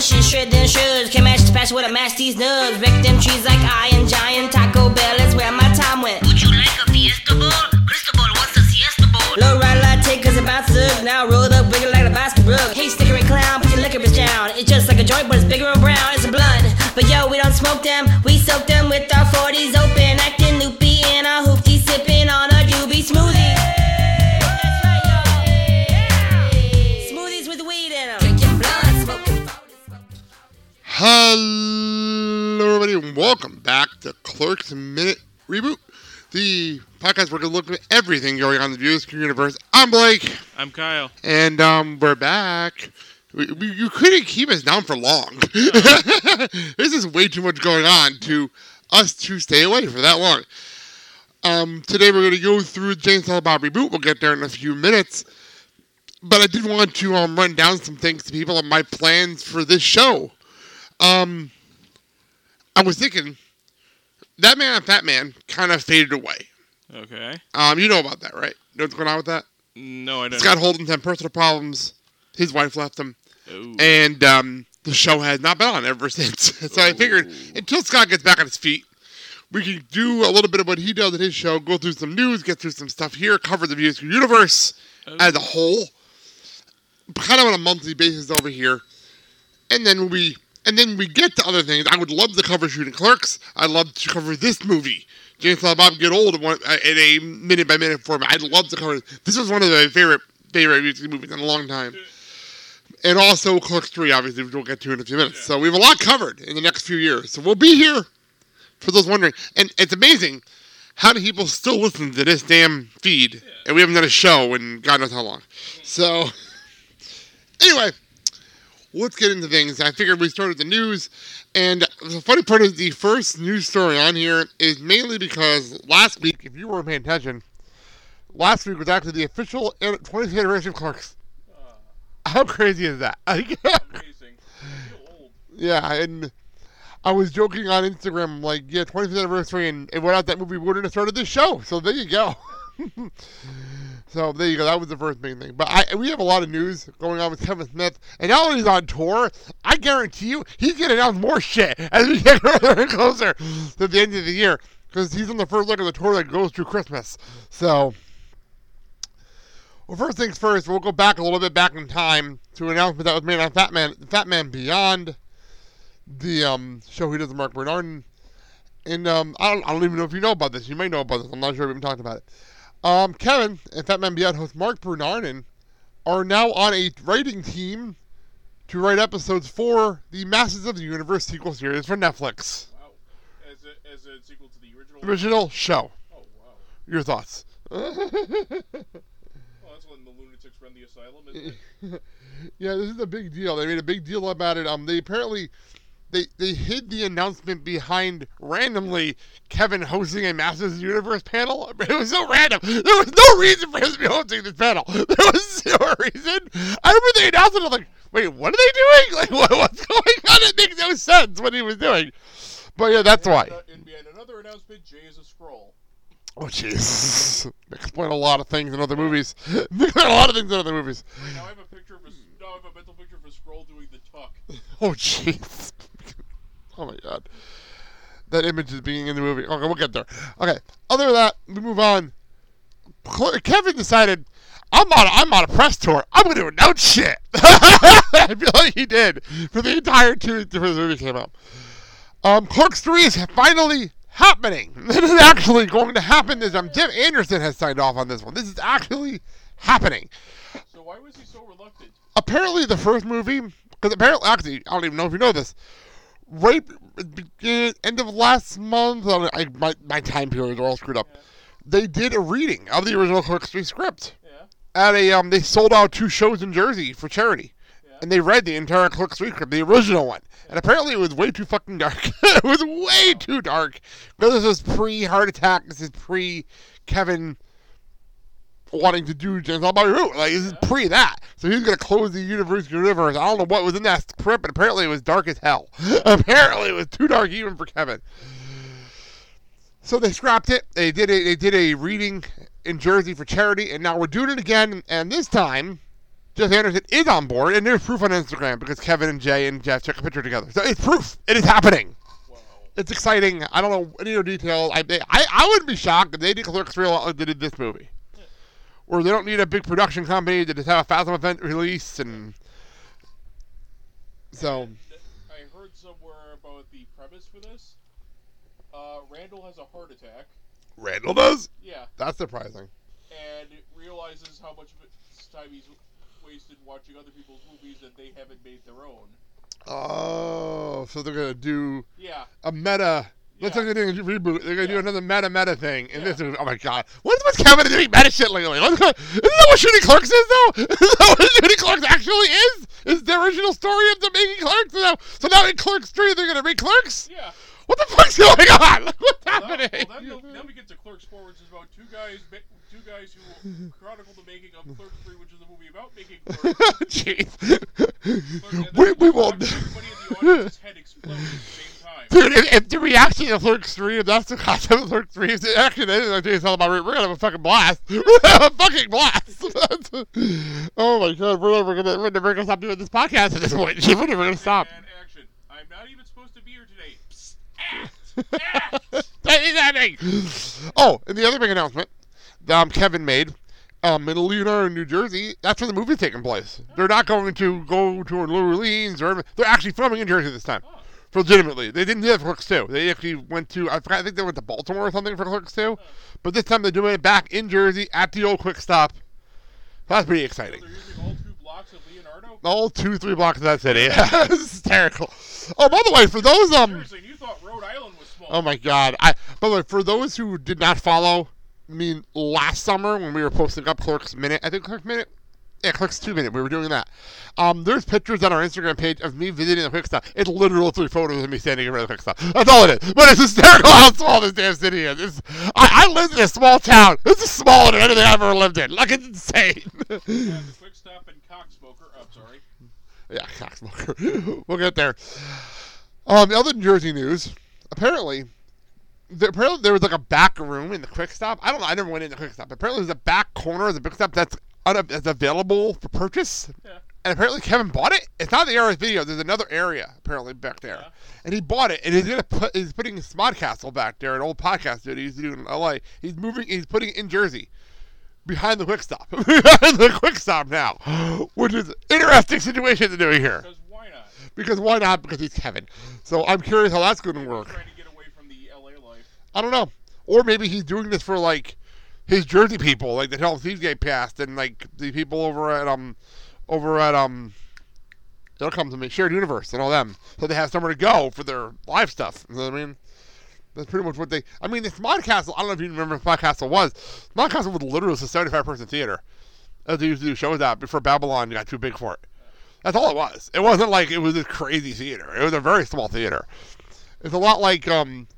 bushes, shred them shrubs. Can match the past with a match these nubs. Wreck them trees like Iron Giant. Taco Bell is where my time went. Would you like a fiesta bowl? Cristobal wants a siesta bowl. Low ride latte cause it bounces. Now rolled up, wiggle like a basketball. Hey, stickery clown, put your licorice down. It's just like a joint, but it's bigger and brown. It's a blunt. But yo, we don't smoke them. We soak them with our 40s open. Hello, everybody, and welcome back to Clerks Minute Reboot, the podcast where we look at everything going on in the music universe. I'm Blake, I'm Kyle. and um, we're back. We, we, you couldn't keep us down for long. There's just way too much going on to us to stay away for that long. Um, today we're going to go through James Bob reboot. We'll get there in a few minutes. But I did want to um, run down some things to people on my plans for this show. Um, I was thinking that man and Fat Man kind of faded away. Okay. Um, you know about that, right? You know what's going on with that? No, I don't. Scott Holden's had personal problems. His wife left him, Ooh. and um, the show has not been on ever since. so I figured until Scott gets back on his feet, we can do a little bit of what he does at his show, go through some news, get through some stuff here, cover the music universe Ooh. as a whole, kind of on a monthly basis over here, and then we and then we get to other things. I would love to cover Shooting Clerks. I'd love to cover this movie. Jay and Silent Bob Get Old in uh, in a minute by minute format. I'd love to cover. This was one of my favorite favorite music movies in a long time. And also Clerks 3, obviously, which we'll get to in a few minutes. So we have a lot covered in the next few years. So we'll be here for those wondering. And it's amazing how do people still listen to this damn feed? And we haven't done a show in God knows how long. So, anyway, let's get into things. I figured we started the news. And the funny part is the first news story on here is mainly because last week, if you weren't paying attention, last week was actually the official 20th anniversary of Clerks. Uh. How crazy is that? Amazing. I feel old. yeah, and I was joking on Instagram, like, yeah, 20th anniversary, and, and without that movie, we wouldn't have started this show. So there you go. so there you go. That was the first main thing. But I, we have a lot of news going on with Kevin Smith, and now that he's on tour, I guarantee you he's going to announce more shit as we get closer and closer to the end of the year because he's on the first leg of the tour that goes through Christmas. So. Well, first things first, we'll go back a little bit back in time to an announcement that was made on Fat Man, Fat Man Beyond, the um, show he does with Marc Bernardin. And um, I, don't, I don't even know if you know about this. You may know about this. I'm not sure if we've been talking about it. Um, Kevin and Fat Man Beyond host Marc Bernardin are now on a writing team to write episodes for the Masters of the Universe sequel series for Netflix. Wow. As a, as a sequel to the original. Original show. Oh wow. Your thoughts? Well, that's when the lunatics run the asylum, isn't it? yeah, this is a big deal. They made a big deal about it. Um, they apparently they they hid the announcement behind randomly Kevin hosting a Masters Universe panel. It was so random. There was no reason for him to be hosting this panel. There was zero reason. I remember they announced it. I was like, wait, what are they doing? Like, what, what's going on? It makes no sense what he was doing. But yeah, that's why. And, uh, and, and another announcement: Jay is a scroll. Oh, jeez. Explain a lot of things in other movies. Explain a lot of things in other movies. Wait, now I have a picture of a. Now I have a mental picture of a scroll doing the tuck. Oh, jeez. Oh, my God. That image is being in the movie. Okay, we'll get there. Okay, other than that, we move on. Kevin decided, I'm on, a, I'm on a press tour. I'm going to announce shit. I feel like he did for the entire two before the movie came out. Um, Clerks 3 is finally happening. This is actually going to happen. This um, Jim Anderson has signed off on this one. This is actually happening So why was he so reluctant? apparently the first movie, because apparently, actually, I don't even know if you know this. Right beginning, end of last month, I, I, my my time periods are all screwed up. They did a reading of the original Clerks 3 script Yeah. at a um. They sold out two shows in Jersey for charity, Yeah. and they read the entire Clerks 3 script, the original one. And apparently, it was way too fucking dark. it was way too dark because this was pre Heart Attack. This is pre Kevin wanting to do James by Root. Like this is pre that. So he's gonna close the universe universe. I don't know what was in that script, but apparently it was dark as hell. apparently it was too dark even for Kevin. So they scrapped it. They did a they did a reading in Jersey for charity, and now we're doing it again. And this time, Jeff Anderson is on board, and there's proof on Instagram because Kevin and Jay and Jeff took a picture together. So it's proof. It is happening. Wow. It's exciting. I don't know any other details. I, I I wouldn't be shocked if they did Clerks 3 like uh, they did this movie. Or they don't need a big production company to just have a Fathom event release and so And I heard somewhere about the premise for this. Uh, Randall has a heart attack. Randall does. Yeah, That's surprising. and realizes how much of his time he's wasted watching other people's movies that they haven't made their own. Oh, so they're gonna do Yeah, a meta. Looks Yeah. like they're doing a reboot. They're gonna do another meta meta thing. And Yeah. this is oh my god. What's what's Kevin doing meta shit lately? What's isn't that what Shooting Clerks is though? Isn't that what Shooting Clerks actually is? Is the original story of the making Clerks? So now, so now in Clerks 3 they're gonna make Clerks? yeah. What the fuck's going on? What's Well, happening? well, then, then we get to Clerks 4, which is about two guys, two guys who chronicle the making of Clerks 3, which is a movie about making Clerks. Jeez. Clerks- we, we won't. Everybody in the audience's head explode at the same time. Dude, if, if the reaction to Clerks 3, if that's the concept of Clerks 3, if it actually that is like Jason all about, we're gonna have a fucking blast. We're gonna have a fucking blast. oh my god, we're never gonna, we're never gonna stop doing this podcast at this point. We're never gonna stop. And action. I'm not even supposed to be here today. Psst, act. That is happening. Oh, and the other big announcement um, Kevin made um, in Leonardo, New Jersey, that's where the movie's taking place. They're not going to go to New Orleans or they're actually filming in Jersey this time. Oh, legitimately. They didn't do that for Clerks 2. They actually went to, I forgot, I think they went to Baltimore or something for Clerks 2. But this time they're doing it back in Jersey at the old Quick Stop. That's pretty exciting. all two blocks of Leonardo? All two, three blocks of that city. hysterical. Oh, by the way, for those, um, Seriously, you thought Rhode Island was small. Oh my god! I by the way, for those who did not follow, I mean, last summer when we were posting up Clerks Minute, I think Clerks Minute, yeah, Clerks Two Minute, we were doing that. Um, there's pictures on our Instagram page of me visiting the Quick Stop. It's literally three photos of me standing in front of the Quick Stop. That's all it is. But it's hysterical how small this damn city is. It's, I, I lived in a small town. This is smaller than anything I've ever lived in. Like it's insane. Yeah, Quick Stop and Cocksmoker. I'm sorry. Yeah, cocksmoker. we'll get there. Um, the other Jersey news. Apparently, there, apparently there was like a back room in the Quick Stop. I don't know. I never went in the Quick Stop. Apparently, there's a back corner of the Quick Stop that's un- that's available for purchase. Yeah. And apparently, Kevin bought it. It's not the area video. There's another area apparently back there, Yeah. and he bought it. And he's gonna put. He's putting his Smodcastle back there, an old podcast dude he used to do in L.A. He's moving. He's putting it in Jersey behind the quick stop. behind the quick stop now. Which is interesting situation to do here. Because why not? Because why not? Because he's Kevin. So I'm curious how that's gonna work. Trying to get away from the LA life. I don't know. Or maybe he's doing this for like his Jersey people, like the Tell 'em Steve Dave passed and like the people over at um over at um they'll come to me, shared universe and all them. So they have somewhere to go for their live stuff. You know what I mean? That's pretty much what they I mean the Smod Castle, I don't know if you remember what Smod Castle was. Smod Castle was literally a seventy five person theater. As they used to do shows at before Babble-On got too big for it. That's all it was. It wasn't like it was a crazy theater. It was a very small theater. It's a lot like um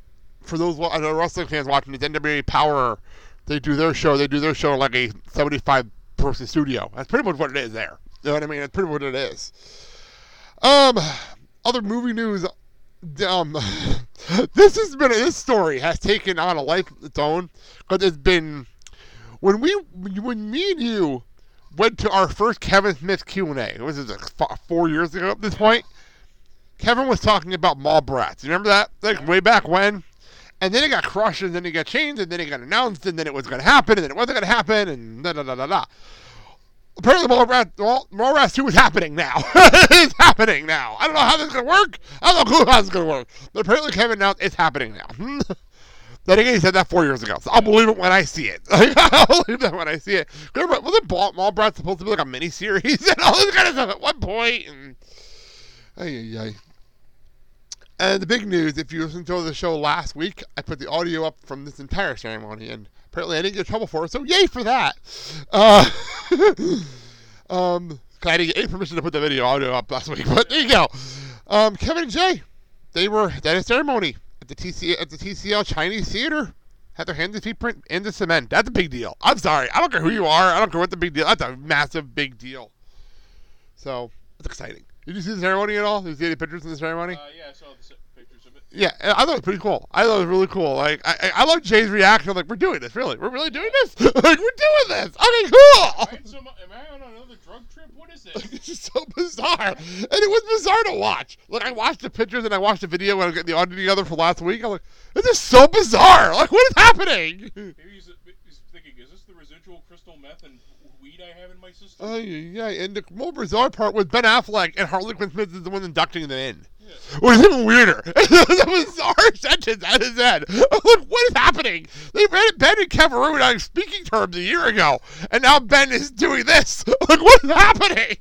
for those I know wrestling fans watching the NWA Power, they do their show. They do their show like a seventy-five person studio. That's pretty much what it is there. You know what I mean? That's pretty much what it is. Um, other movie news. Um, this has been this story has taken on a life of its own because it's been when we when me and you went to our first Kevin Smith Q and A. Was it like four years ago at this point? Kevin was talking about Mallrats. You remember that? Like way back when? And then it got crushed, and then it got changed, and then it got announced, and then it was going to happen, and then it wasn't going to happen, and da da da da da. Apparently, Mallrats, Mall, Mallrats 2 is happening now. it's happening now. I don't know how this is going to work. I don't know how this is going to work. But apparently, Kevin announced it's happening now. Then again, he said that four years ago, so I'll believe it when I see it. I'll believe that when I see it. Remember, wasn't Ball- Mallrats supposed to be like a mini series and all this kind of stuff at one point? And ay, ay, ay. And the big news, if you listened to the show last week, I put the audio up from this entire ceremony, and apparently I didn't get in trouble for it, so yay for that. Uh, um, I didn't get permission to put the video audio up last week, but there you go. Um, Kevin and Jay, they were at a ceremony at the TC at the TCL Chinese Theater. Had their hands and feet print in the cement. That's a big deal. I'm sorry. I don't care who you are. I don't care what the big deal. That's a massive big deal. So it's exciting. Did you see the ceremony at all? Did you see any pictures of the ceremony? Uh, yeah, I saw the pictures of it. Yeah, I thought it was pretty cool. I thought it was really cool. Like, I, I, I love Jay's reaction. I'm like, we're doing this, really? We're really doing this? like, we're doing this. Okay, cool. Am I, some, am I on another drug trip? What is this? It's just so bizarre, and it was bizarre to watch. Like, I watched the pictures and I watched the video when I was getting the audio together for last week. I'm like, this is so bizarre. Like, what is happening? Maybe he's, he's thinking, is this the residual crystal meth and weed I have in my system? Oh yeah, and the more bizarre part was Ben Affleck and Harley Quinn Smith is the one inducting them in. Yeah. Which is even weirder. A bizarre sentence out of his. I'm like, what is happening? They read Ben and Kevin Root on speaking terms a year ago, and now Ben is doing this. Like, what is happening?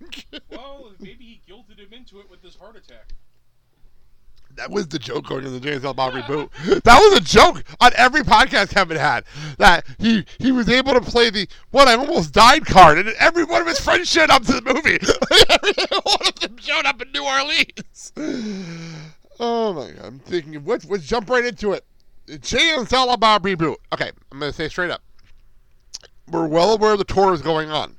Well, maybe he guilted him into it with this heart attack. That was the joke going in the James L. Bob reboot. That was a joke on every podcast Kevin had. That he he was able to play the what I almost died card, and every one of his friends showed up to the movie. every one of them showed up in New Orleans. Oh my god! I'm thinking, let's let's jump right into it. James L. Bob reboot. Okay, I'm gonna say straight up. We're well aware the tour is going on,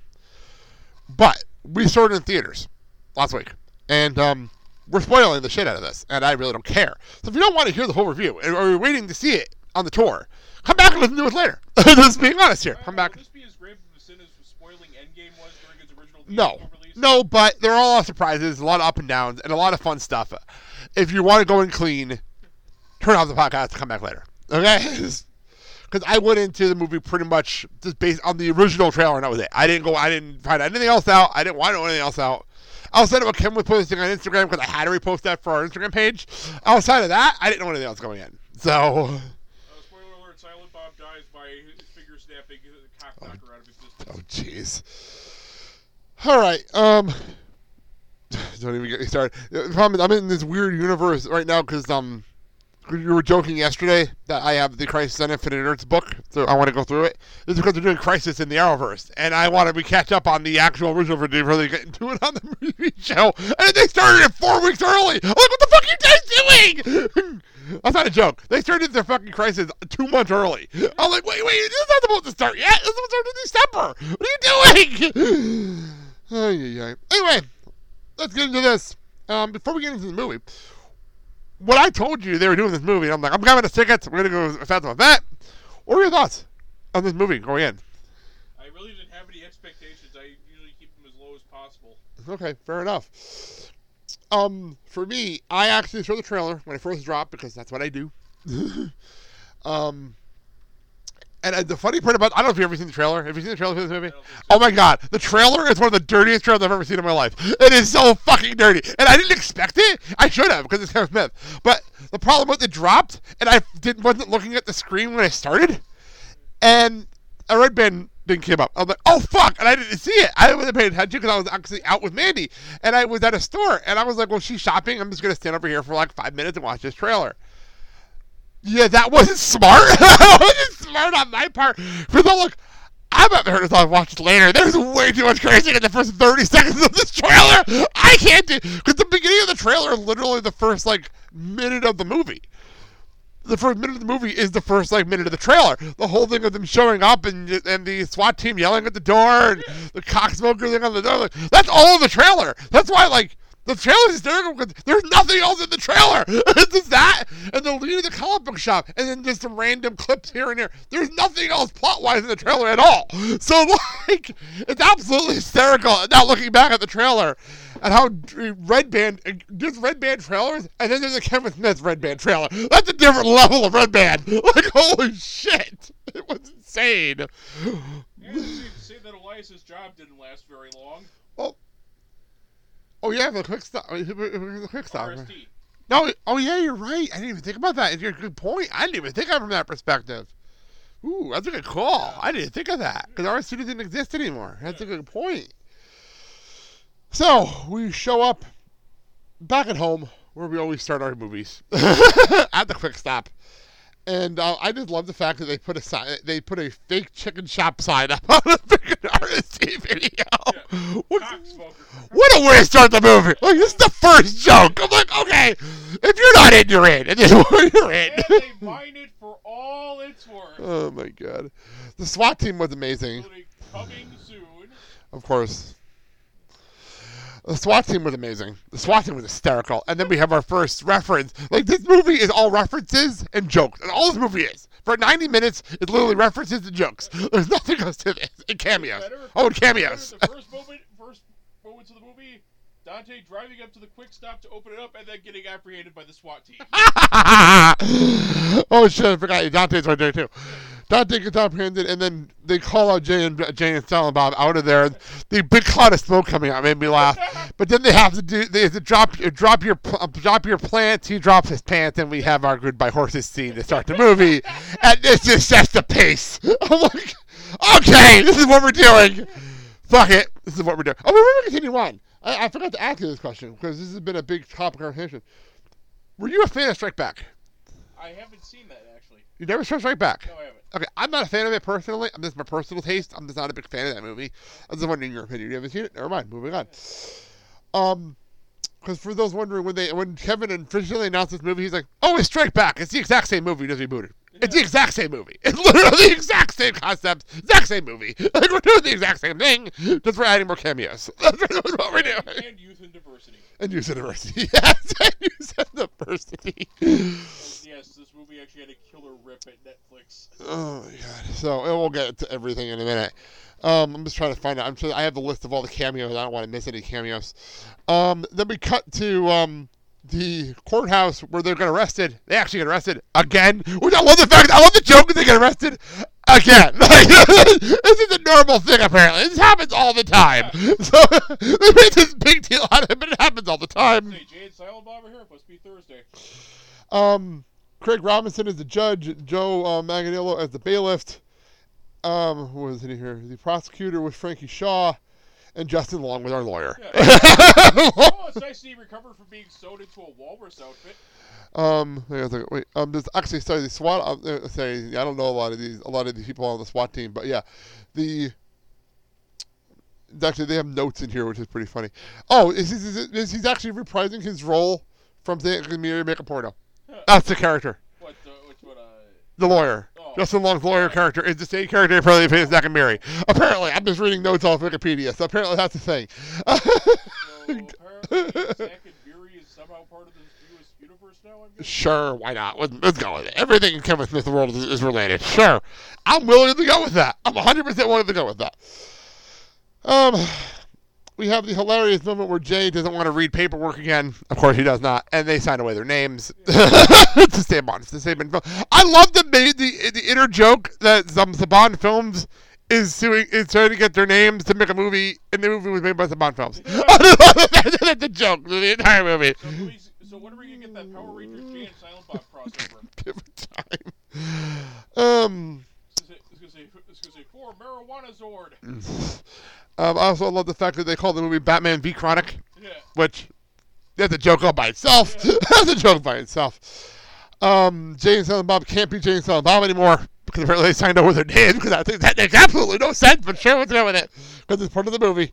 but we started in theaters last week, and um, we're spoiling the shit out of this, and I really don't care. So if you don't want to hear the whole review, or you're waiting to see it on the tour, come back and listen to it later. Just being honest here, come back. Will this be as grave of a sin as spoiling Endgame was during its original No, release? no, but there are a lot of surprises, a lot of up and downs, and a lot of fun stuff. If you want to go in clean, turn off the podcast and come back later. Okay? Because I went into the movie pretty much just based on the original trailer, and that was it. I didn't go. I didn't find anything else out. I didn't want to know anything else out. Outside of what Kim was posting on Instagram, because I had to repost that for our Instagram page. Outside of that, I didn't know anything else going in. So, Uh, spoiler alert: Silent Bob dies by finger snapping cock knocker out of existence. oh jeez. All right. Um. Don't even get me started. The problem is I'm in this weird universe right now because um, you were joking yesterday that I have the Crisis on Infinite Earths book, so I want to go through it. This is because they're doing Crisis in the Arrowverse, and I want to be catch up on the actual original for before they get into it on the movie show. And they started it four weeks early. I'm like, what the fuck are you guys doing? That's not a joke. They started their fucking Crisis two months early. I'm like, wait, wait, this is not supposed to start yet. This is supposed to start in December. What are you doing? Ay, ay, ay. Anyway, let's get into this. Um, before we get into the movie, what I told you they were doing this movie, I'm like, I'm grabbing the tickets. We're gonna go Fathom Event. What are your thoughts on this movie going in? I really didn't have any expectations. I usually keep them as low as possible. Okay, fair enough. Um, for me, I actually saw the trailer when it first dropped because that's what I do. um, and uh, the funny part about I don't know if you've ever seen the trailer. Have you seen the trailer for this movie? don't think so. Oh my god, the trailer is one of the dirtiest trailers I've ever seen in my life. It is so fucking dirty, and I didn't expect it. I should have because it's Kevin Smith. But the problem was it dropped, and I didn't wasn't looking at the screen when I started, and a red band thing came up. I was like, oh fuck, and I didn't see it. I wasn't paying attention because I was actually out with Mandy, and I was at a store, and I was like, well, she's shopping. I'm just gonna stand over here for like five minutes and watch this trailer. Yeah, that wasn't smart. that wasn't smart on my part. Because I'm like, I'm not heard this. I'll watch it later. There's way too much crazy in the first 30 seconds of this trailer. I can't do because the beginning of the trailer is literally the first like minute of the movie. The first minute of the movie is the first like minute of the trailer. The whole thing of them showing up and and the SWAT team yelling at the door and the cocksmoker thing on the door. Like, that's all of the trailer. That's why like the trailer's hysterical because there's nothing else in the trailer. it's just that and the lead of the comic book shop and then just some random clips here and there. There's nothing else plot wise in the trailer at all. So like it's absolutely hysterical. Now looking back at the trailer and how red band uh, there's red band trailers and then there's a Kevin Smith red band trailer. That's a different level of red band. Like holy shit. It was insane. Yeah, safe to say that Elias's job didn't last very long. Oh, oh yeah, the quick stop. The quick stop. RST. No, oh yeah, you're right. I didn't even think about that. You're a good point. I didn't even think of it from that perspective. Ooh, that's a good call. I didn't think of that because our studio didn't exist anymore. That's a good point. So we show up back at home where we always start our movies at the quick stop. And uh, I just love the fact that they put a sign, they put a fake chicken shop sign up on the freaking RST video. Yeah. What- what a way to start the movie! Like this is the first joke. I'm like, okay, if you're not in, you're in, and then you're in. And they mine it for all it's worth. oh my god, the SWAT team was amazing, coming soon. of course. The SWAT team was amazing. The SWAT team was hysterical. And then we have our first reference. Like, this movie is all references and jokes. And all this movie is. For 90 minutes, it literally references and jokes. There's nothing else to this. And cameos. Oh, cameos. The first moment, first moments of the movie, Dante driving up to the quick stop to open it up, and then getting apprehended by the SWAT team. oh shit! I forgot. Dante's right there too. Dante gets apprehended, and then they call out Jay and Jay and Silent Bob out of there. The big cloud of smoke coming out made me laugh. But then they have to do they have to drop drop your uh, drop your plants. He drops his pants, and we have our goodbye horses scene to start the movie. and this is just the pace. Oh, I'm like, okay, this is what we're doing. Fuck it, this is what we're doing. Oh, we're gonna continue on. I, I forgot to ask you this question because this has been a big topic of conversation. Were you a fan of Strike Back? I haven't seen that actually. You never saw Strike Back? No, I haven't. Okay, I'm not a fan of it personally. I'm just my personal taste. I'm just not a big fan of that movie. I was just wondering your opinion. You haven't seen it? Never mind. Moving on. Um, because for those wondering when they when Kevin officially announced this movie, he's like, "Oh, it's Strike Back. It's the exact same movie. Just rebooted. It's the exact same movie. It's literally the exact same concept, exact same movie. Like we're doing the exact same thing, just we're adding more cameos. That's what we're doing. And youth and diversity. And use diversity. Yes, and use diversity. And yes, this movie actually had a killer rip at Netflix. Oh my god. So and we'll get to everything in a minute. Um, I'm just trying to find out. I'm sure I have the list of all the cameos. I don't want to miss any cameos. Um, then we cut to um, the courthouse where they're getting arrested. They actually get arrested again. Which I love the fact. I love the joke that they get arrested again. Like, this is a normal thing apparently. This happens all the time. So they made this big deal out of it, but it happens all the time. And Silent Bob here. Must be Thursday. Um, Craig Robinson is the judge, Joe uh, Manganiello as the bailiff. Um, who was in here? The prosecutor was Frankie Shaw, and Justin Long was our lawyer. Oh, it's nice to see he recovered from being sewed into a walrus outfit. um, hang on a second, wait. Um, there's actually sorry, the SWAT. Um, uh, sorry, I don't know a lot of these, a lot of these people on the SWAT team, but yeah, the. Actually, they have notes in here, which is pretty funny. Oh, is, is, is, is he's actually reprising his role from the Make a Porno. That's the character. What? Uh, which one? Uh, the lawyer. Justin Long's lawyer character is the same character apparently plays Zack and Miri. Apparently, I'm just reading notes off Wikipedia, so apparently that's the thing. so apparently, and Fury is somehow part of the U.S. universe now. Sure, why not? Let's, let's go with it. Everything in Kevin Smith's world is, is related. Sure, I'm willing to go with that. I'm 100% willing to go with that. Um, we have the hilarious moment where Jay doesn't want to read paperwork again. Of course, he does not, and they sign away their names to save on to save info. I love the the the inner joke that some Saban Films is suing is trying to get their names to make a movie, and the movie was made by Saban Films. That's the joke. The entire movie. So, movies, so when are we gonna get that Power Rangers Jay and Silent Bob crossover? Give it time. Um. It's gonna say, it's gonna say, it's gonna say for marijuana Zord. Um, I also love the fact that they call the movie Batman v Chronic. Yeah. which that's a joke all by itself. that's a joke by itself. Um, Jay and Silent Bob can't be Jay and Silent Bob anymore because apparently they signed over their names because I think that makes absolutely no sense. But sure, let's go with it because it's part of the movie.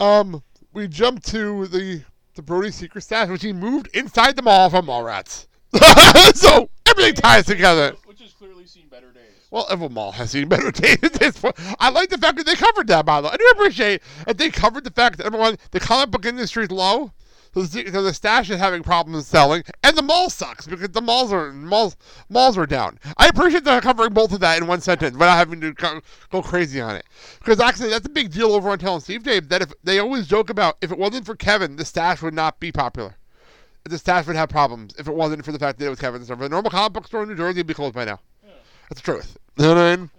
Um, we jump to the the Brodie secret stash, which he moved inside the mall from Mallrats. so everything ties together. Clearly seen better days. Well, has seen better days at this point. I like the fact that they covered that, by the way. I do appreciate that they covered the fact that, everyone the comic book industry is low, so the, the stash is having problems selling, and the mall sucks because the malls are malls malls are down. I appreciate them covering both of that in one sentence without having to go, crazy on it. Because actually, that's a big deal over on Tell 'em Steve Dave that if they always joke about if it wasn't for Kevin, the stash would not be popular. The stash would have problems if it wasn't for the fact that it was Kevin. So, if a normal comic book store in New Jersey would be closed by now. That's the truth. You know what I mean?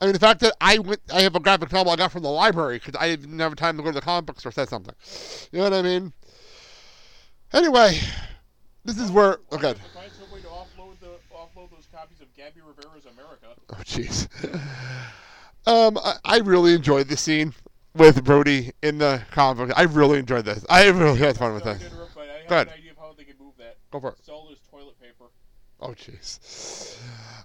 I mean, the fact that I went, I have a graphic novel I got from the library because I didn't have time to go to the comic book store said something. You know what I mean? Anyway, this is where. Oh. To find some way to offload the offload those copies of Gabby Rivera's America. Oh, jeez. um, I, I really enjoyed this scene with Brodie in the comic book. I really enjoyed this. I really had fun with this. to interrupt, but I have Go ahead. an idea of how they can move that. Go for it. This toilet paper. Oh, jeez.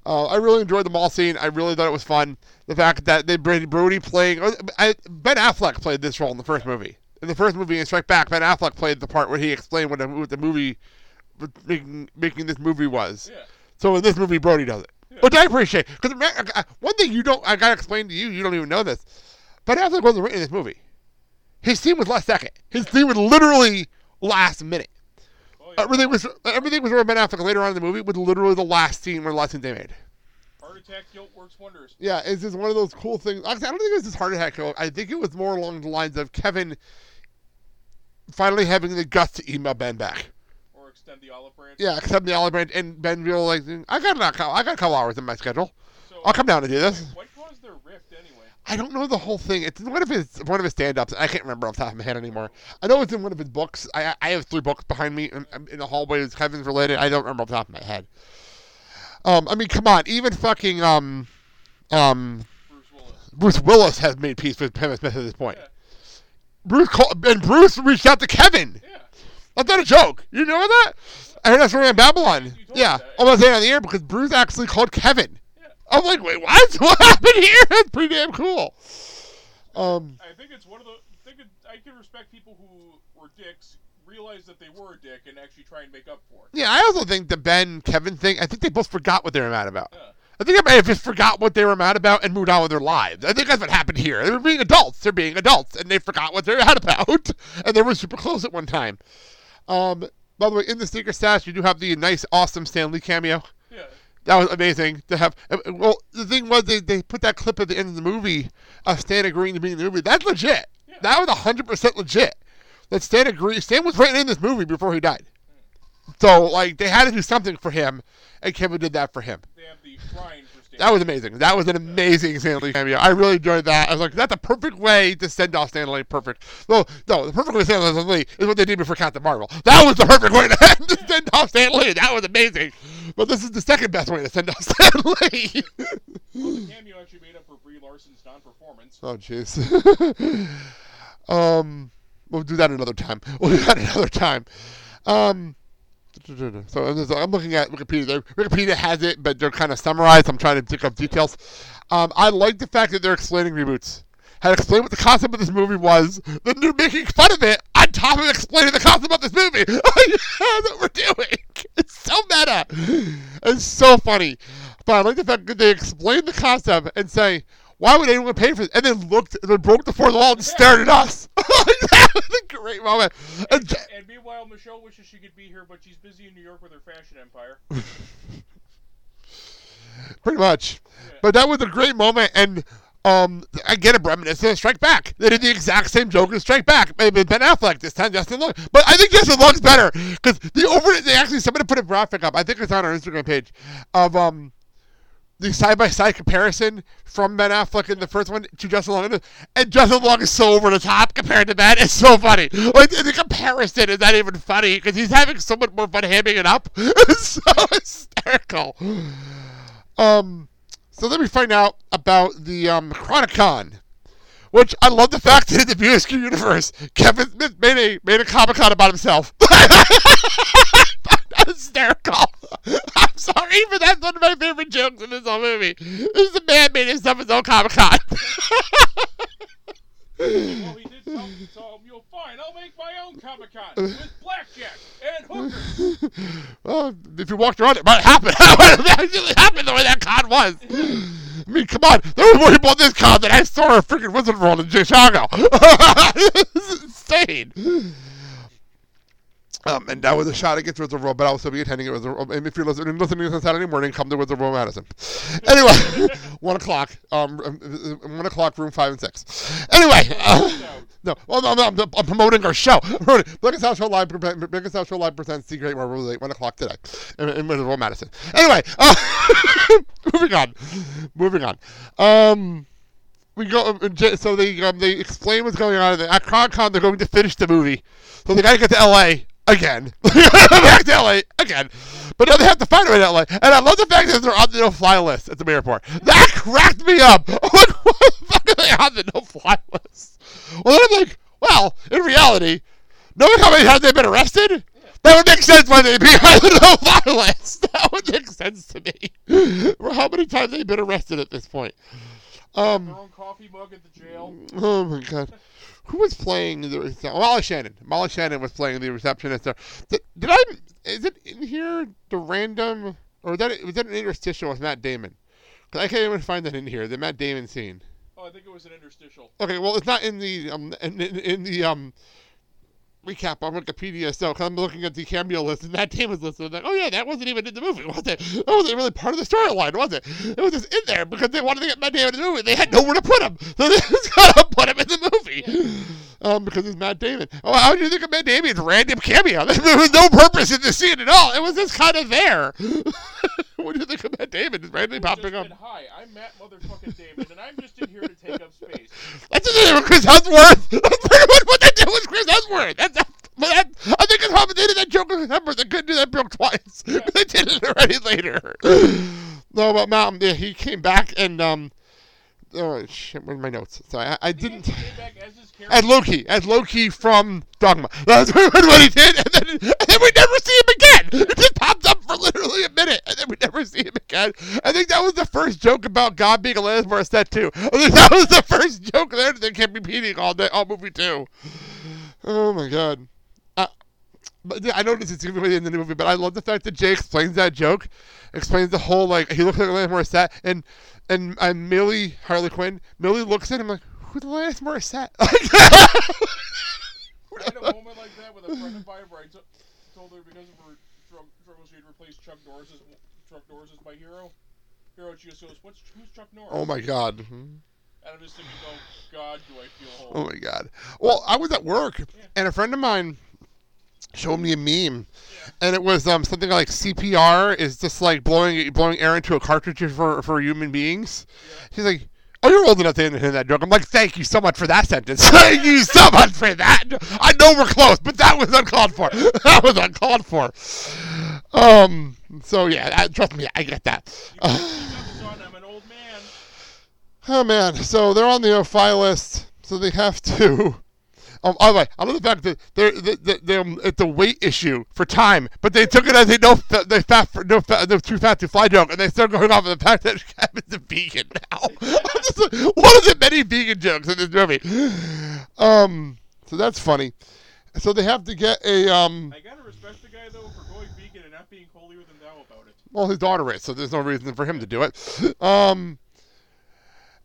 Uh, I really enjoyed the mall scene. I really thought it was fun. The fact that they Brady Brodie playing. oh, I, ben Affleck played this role in the first movie. In the first movie, in Strike Back, Ben Affleck played the part where he explained what, the- what the movie, making making this movie was. Yeah. So in this movie, Brodie does it, which I appreciate. Because one thing you don't, I gotta explain to you, you don't even know this. Ben Affleck wasn't written in this movie. His scene was last second. His scene was literally last minute. Oh. Everything was everything was where Ben Affleck later on in the movie with literally the last scene, where the last scene they made. Heart attack guilt works wonders. Yeah, it's just one of those cool things. Actually, I don't think it was his heart attack. though. I think it was more along the lines of Kevin finally having the guts to email Ben back. Or extend the olive branch. Yeah, accept the olive branch, and Ben realizing I got a couple, I got a couple hours in my schedule. So, I'll come down and do this. What caused their rift anyway? I don't know the whole thing. It's one of his one of his stand-ups. I can't remember off the top of my head anymore. I know it's in one of his books. I I have three books behind me in, in the hallway. It's Kevin's related. I don't remember off the top of my head. Um, I mean, come on. Even fucking um, um, Bruce Willis. Bruce Willis has made peace with Kevin Smith at this point. Yeah. Bruce called, and Bruce reached out to Kevin. Yeah. That's not a joke. You know that? I heard that story on Babble-On. Yeah. I'm not saying on the air because Bruce actually called Kevin. I'm like, wait, what? What happened here? That's pretty damn cool. Um, I think it's one of the. I think it, I can respect people who were dicks, realize that they were a dick, and actually try and make up for it. yeah, I also think the Ben Kevin thing. I think they both forgot what they were mad about. Yeah. I think they may have just forgot what they were mad about and moved on with their lives. I think that's what happened here. They were being adults. They're being adults, and they forgot what they're mad about. And they were super close at one time. Um, by the way, in the sneaker stash, you do have the nice, awesome Stan Lee cameo. Yeah. That was amazing to have. Well, the thing was, they, they put that clip at the end of the movie of Stan agreeing to be in the movie. That's legit. Yeah. That was 100% legit. That Stan agreed. Stan was written in this movie before he died. So, like, they had to do something for him, and Kevin did that for him. They have the shrine for Stan. That was amazing. That was an amazing Stan Lee cameo. I really enjoyed that. I was like, that's a perfect way to send off Stan Lee. Perfect. No, no, the perfect way to send off Stan Lee is what they did before Captain Marvel. That was the perfect way to, send off Stan Lee. That was amazing. But this is the second best way to send off Stan Lee. the cameo actually made up for Brie Larson's non-performance. oh, jeez. um, we'll do that another time. We'll do that another time. Um. So I'm looking at Wikipedia. Wikipedia has it, but they're kind of summarized. I'm trying to pick up details. Um, I like the fact that they're explaining reboots. Had explained what the concept of this movie was, then they're making fun of it on top of explaining the concept of this movie. That's what we're doing. It's so meta. It's so funny. But I like the fact that they explain the concept and say, why would anyone pay for this? And then looked, and then broke the fourth wall and stared at us. that was a great moment. And, j- And meanwhile, Michelle wishes she could be here, but she's busy in New York with her fashion empire. pretty much. Yeah. But that was a great moment, and um, I get it, reminiscent of Strike Back. They did the exact same joke in Strike Back. Maybe Ben Affleck this time, Justin Long. But I think Justin Long's better because the over. They actually somebody put a graphic up. I think it's on our Instagram page of um. The side by side comparison from Ben Affleck in the first one to Justin Long, and Justin Long is so over the top compared to Ben. It's so funny. Like the comparison is not even funny because he's having so much more fun hamming it up. It's so hysterical. Um, so let me find out about the um, Chronicon, which I love the fact that in the BSQ universe, Kevin Smith made a made a Comic Con about himself. Hysterical. I'm sorry, but that's one of my favorite jokes in this whole movie. This is a man made himself his own Comic Con. Well, he did tell, tell him, you'll find I'll make my own Comic Con with blackjack and hookers. well, if you walked around, it might happen. it actually happen the way that con was. I mean, come on. There were more people at this con than I saw a freaking Wizard World in Chicago. this is insane. Um, and that was a shot against Wizard World, but I'll still be attending it. And if you're listening, listening on Saturday morning, come to Wizard World Madison. Anyway, one o'clock. Um, um, um, one o'clock, room five and six. Anyway, uh, no, well, no, no, I'm, I'm promoting our show. Promoting- Biggest House Show Live, pre- Biggest House Show Live presents The Great Marvel Late, one o'clock today, in, in Wizard World Madison. Anyway, uh, moving on, moving on. Um, we go. uh, So they um, they explain what's going on. At ConCon, they're going to finish the movie, so they got to get to L.A. again, back to L.A. again. But now they have to find her in L.A. And I love the fact that they're on the no-fly list at the airport. That cracked me up. I'm like, what the fuck are they on the no-fly list? Well, then I'm like, well, in reality, knowing how many times they've been arrested, that would make sense why they'd be on the no-fly list. That would make sense to me. Well, how many times they've been arrested at this point? Um. Their own coffee mug at the jail. Oh my god. Who was playing the Molly Shannon? Molly Shannon was playing the receptionist there. Did, did I? Is it in here? The random, or that was that an interstitial with Matt Damon? 'Cause I can't even find that in here. The Matt Damon scene. Oh, Oh, I think it was an interstitial. Okay, well, it's not in the um in, in, in the um recap on Wikipedia. So 'cause I'm looking at the cameo list, and Matt Damon's listed. I'm like, oh yeah, that wasn't even in the movie, was it? That wasn't really part of the storyline, was it? It was just in there because they wanted to get Matt Damon in the movie. They had nowhere to put him, so they just gotta put him in the movie. Um, because it's Matt Damon. Oh, how do you think of Matt Damon's random cameo? There was no purpose in the scene at all. It was just kind of there. what do you think of Matt Damon just randomly popping up? Hi, I'm Matt motherfucking Damon, and I'm just in here to take up space. That's the name of Chris Hemsworth. That's pretty much what they did with Chris Hemsworth. That's, that's, but that, I think it's probably they did that joke with Hemsworth. They couldn't do that joke twice. they did it already later. no, but Matt, yeah, he came back and um, oh shit, where's my notes? Sorry, I, I didn't. actually came back as his character. As Loki, as Loki from Dogma. That's what he did, and then, and then we never see him again. It just popped up for literally a minute, and then we never see him again. I think that was the first joke about God being a Alanis Morissette too. I think that was the first joke there that they kept repeating all day, all movie two. Oh my god. Uh, but yeah, I this is gonna be the end of the movie, but I love the fact that Jay explains that joke, explains the whole like he looks like Alanis Morissette, and and and Millie Harley Quinn, Millie looks at him like, who's Alanis Morissette? I had a moment like that with a friend of mine where I t- told her because of her drug struggles she had replaced Chuck Norris as Chuck Norris as my hero. Hero, she just goes, "What's who's Chuck Norris?" oh my god. Mm-hmm. And I'm just thinking, "Oh God, do I feel Oh my god. Well, I was at work and a friend of mine showed me a meme, and it was um something like CPR is just like blowing blowing air into a cartridge for for human beings. He's like. Oh, you're old enough to understand that joke. I'm like, thank you so much for that sentence. thank you so much for that. I know we're close, but that was uncalled for. that was uncalled for. Um. So yeah, trust me, I get that. Uh. Oh man, so they're on the no-fly list, so they have to. Um, by the way, I love the fact that they're, they they they um, it's a weight issue for time, but they took it as a no they fat for, no fat, no too fat to fly joke, and they start going off of the fact that Kevin's a vegan now. Just One of the many vegan jokes in this movie. Um, so that's funny. So they have to get a um. I gotta respect the guy though for going vegan and not being holier than thou about it. Well, his daughter is, so there's no reason for him to do it. Um.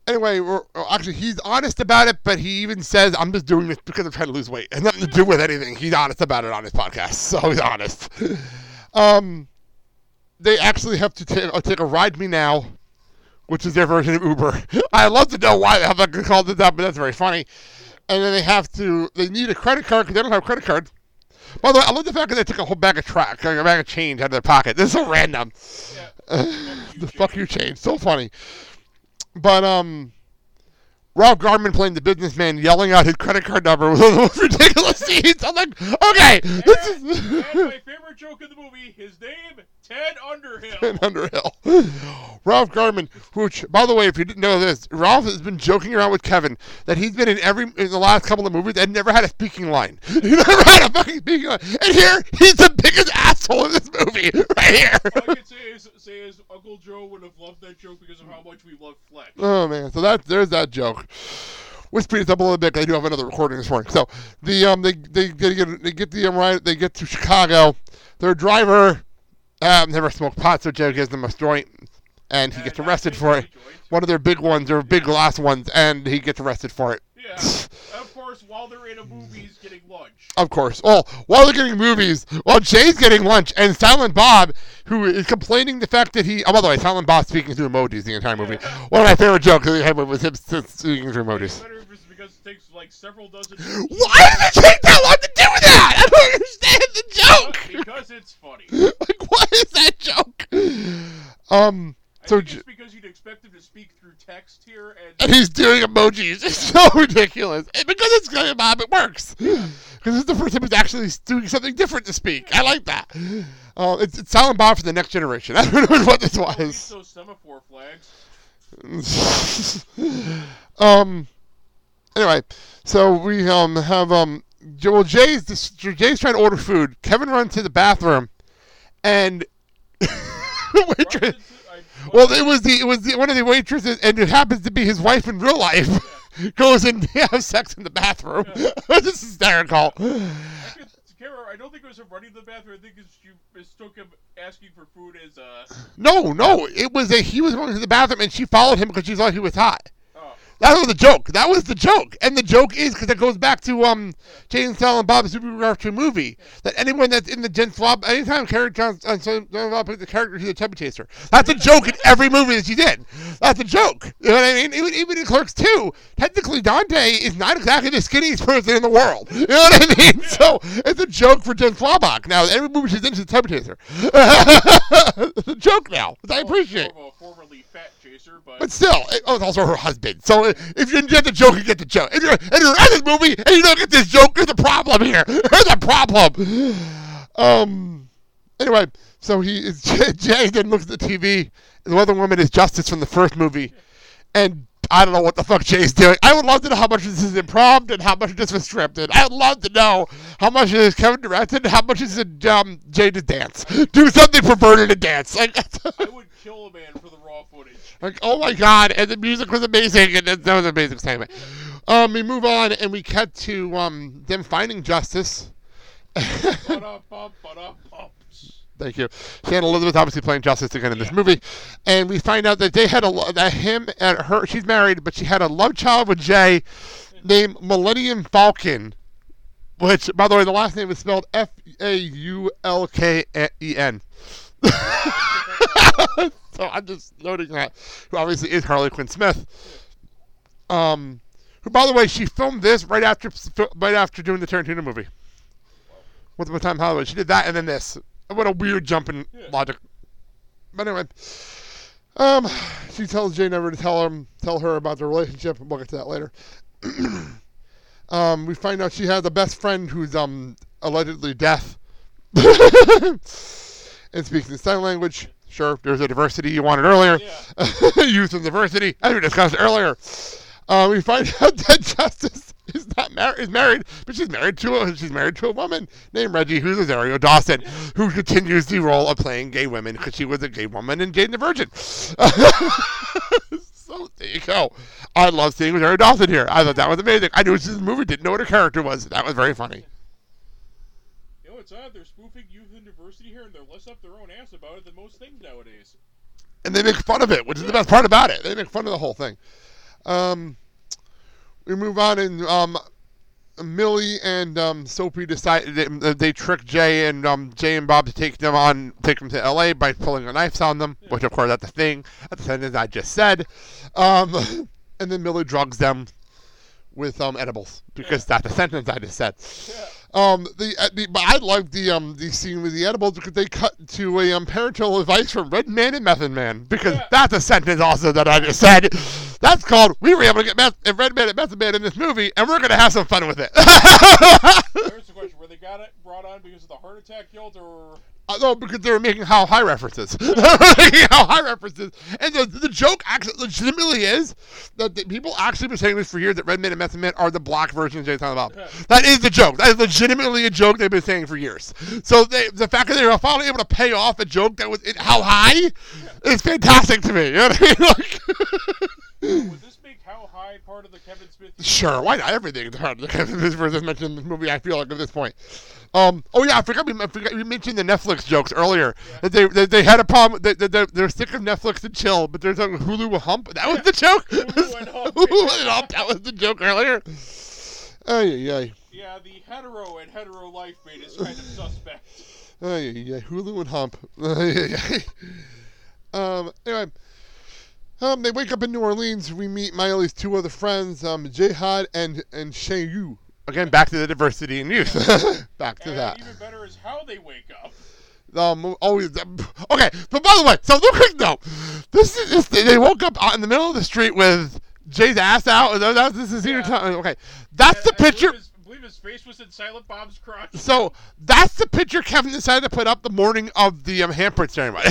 Anyway, we're, actually, he's honest about it, but he even says, "I'm just doing this because I'm trying to lose weight, and nothing to do with anything." He's honest about it on his podcast, so he's honest. Um, they actually have to ta- uh, take a ride me now, which is their version of Uber. I love to know why the hell they called this that, but that's very funny. And then they have to, they need a credit card because they don't have a credit card. By the way, I love the fact that they took a whole bag of track, like a bag of change out of their pocket. This is so random. Yeah. the fuck you change. So funny. But um Ralph Garman playing the businessman yelling out his credit card number was ridiculous scenes. I'm like, okay, this And, is and my favorite joke in the movie, his name, Ted Underhill. Ted Underhill. Ralph Garman, which, by the way, if you didn't know this, Ralph has been joking around with Kevin that he's been in every in the last couple of movies and never had a speaking line. He never had a fucking speaking line. And here, he's the biggest asshole in this movie, right here. All I can say is, say is Uncle Joe would have loved that joke because of how much we love Fletch. Oh man, so that there's that joke. Which speeds up a little bit. I do have another recording this morning. So the um they they they get they get the um, right they get to Chicago. Their driver um never smoked pot, so Joe gives them a joint, and he gets arrested for it. One of their big ones, their big glass ones, and he gets arrested for it. Yeah. of course, while they're in a movie, he's getting lunch. Of course. Oh, while they're getting movies, while Jay's getting lunch, and Silent Bob, who is complaining the fact that he. Oh, by the way, Silent Bob speaking through emojis the entire movie. One of my favorite jokes that we had was him speaking through emojis. Better if it's because it takes like several dozen. Why does it take that long to do that? I don't understand the joke. because it's funny. like, what is that joke? Um, I so J- because you'd expect him to speak through text here, and and he's doing emojis. It's so ridiculous. And because it's Silent Bob, it works. Because this is the first time he's actually doing something different to speak. I like that. Uh, it's, it's Silent Bob for the next generation. I don't know what this was. those semaphore flags. um. Anyway, so we um have um well Jay's this, Jay's trying to order food. Kevin runs to the bathroom, and the waitress. Runs into- I- Well, it was the it was the, one of the waitresses, and it happens to be his wife in real life. Goes and they have sex in the bathroom. this is hysterical. I I don't think it was him running to the bathroom. I think it's, you mistook him asking for food as uh. No, no, it was a he was going to the bathroom, and she followed him because she thought he was hot. That was the joke. That was the joke. And the joke is because it goes back to um Jay and Silent Bob's Super Retro movie that anyone that's in the Jen Swab, anytime Karen John uh, the character, she's a chubby chaser. That's a joke in every movie that she did. That's a joke. You know what I mean? Even, even in Clerks 2, technically Dante is not exactly the skinniest person in the world. You know what I mean? So it's a joke for Jen Schwalbach. Now, every movie she's in, she's a chubby chaser. it's a joke now, I appreciate. More of a formerly fat chaser, but, But still, it, oh, it's also her husband. So if you get the joke, you get the joke. If you're, if you're in this movie and you don't get this joke, there's a problem here. There's a problem. Um. Anyway, so he is Jay then looks at the TV. The other woman is Justice from the first movie, and I don't know what the fuck Jay's doing. I would love to know how much this is improv and how much of this was scripted. I would love to know how much of this is Kevin directed and how much is it um, Jay to dance. Do something perverted to dance. Like, I would kill a man for the raw footage. like, oh my god, and the music was amazing, and that was an amazing segment. Um, we move on, and we cut to um them finding justice. Ba-da-bum, ba-da-bum. Thank you. Shannon Elizabeth obviously playing justice again in this movie, and we find out that they had a that him and her. She's married, but she had a love child with Jay, named Millennium Falcon, which, by the way, the last name is spelled F A U L K E N. so I'm just noting that, who obviously is Harley Quinn Smith. Um, who, by the way, she filmed this right after right after doing the Tarantino movie. With the time Hollywood, she did that and then this. What a weird jump in logic. But anyway, um, she tells Jay never to tell him tell her about their relationship. We'll get to that later. um, we find out she has a best friend who's um allegedly deaf and speaks in sign language. Sure, there's a diversity you wanted earlier. Youth and diversity, as we discussed earlier. Uh, we find out that Justice is not married, is married, but she's married to a she's married to a woman named Reggie, who's Rosario Dawson, who continues the role of playing gay women because she was a gay woman in Jane the Virgin. so there you go. I love seeing Rosario Dawson here. I thought that was amazing. I knew this was a movie, didn't know what her character was. That was very funny. You know, it's odd. They're spoofing youth and diversity here, and they're less up their own ass about it than most things nowadays. and they make fun of it, which is the best part about it. They make fun of the whole thing. Um, we move on, and um, Millie and um, Soapy decide they, they trick Jay and um, Jay and Bob to take them on, take them to L.A. by pulling the knives on them, which of course that's the thing. That's the sentence I just said. Um, and then Millie drugs them with um, edibles because that's the sentence I just said. Um, the, uh, the but I like the um the scene with the edibles because they cut to a um parental advice from Redman and Method Man because Yeah. that's a sentence also that I just said. That's called we were able to get meth- uh, Redman and Method Man in this movie and we're gonna have some fun with it. There's the question: Were they got it brought on because of the heart attack guilt, or Uh, no, because they were making how high references. They were making how high references. And the, the joke actually legitimately is that the people actually been saying this for years that Redman and Method Man are the black version of Jay Silent Bob. That is the joke. That is legitimately a joke they've been saying for years. So they, the fact that they were finally able to pay off a joke that was in, how high is fantastic to me. You know what I mean? Like, would this make how high part of the Kevin Smith? Sure, why not? Everything is hard. This versus mentioned in this movie. I feel like at this point. Um. Oh yeah, I forgot. We, I forgot we mentioned the Netflix jokes earlier. That they, they they had a problem. They, they, they're sick of Netflix and chill, but there's a Hulu hump. That was the joke. Hulu and hump. Hulu and hump. That was the joke earlier. Ay yeah, Yeah, the hetero and hetero life mate is kind of suspect. ay yeah, ay. Hulu and hump. Ay, ay. Um. Anyway. Um, they wake up in New Orleans. We meet Miley's two other friends, um, Jihad and and Shay Yu. Again, back to the diversity in youth. back to and that. even better is how they wake up. Um, always. Okay, but by the way, so real quick though, this is this, they woke up out in the middle of the street with Jay's ass out. That, that, this is senior Yeah. time. Okay, that's the I- I picture. believe I believe his face was in Silent Bob's crotch. So that's the picture Kevin decided to put up the morning of the um, handprint ceremony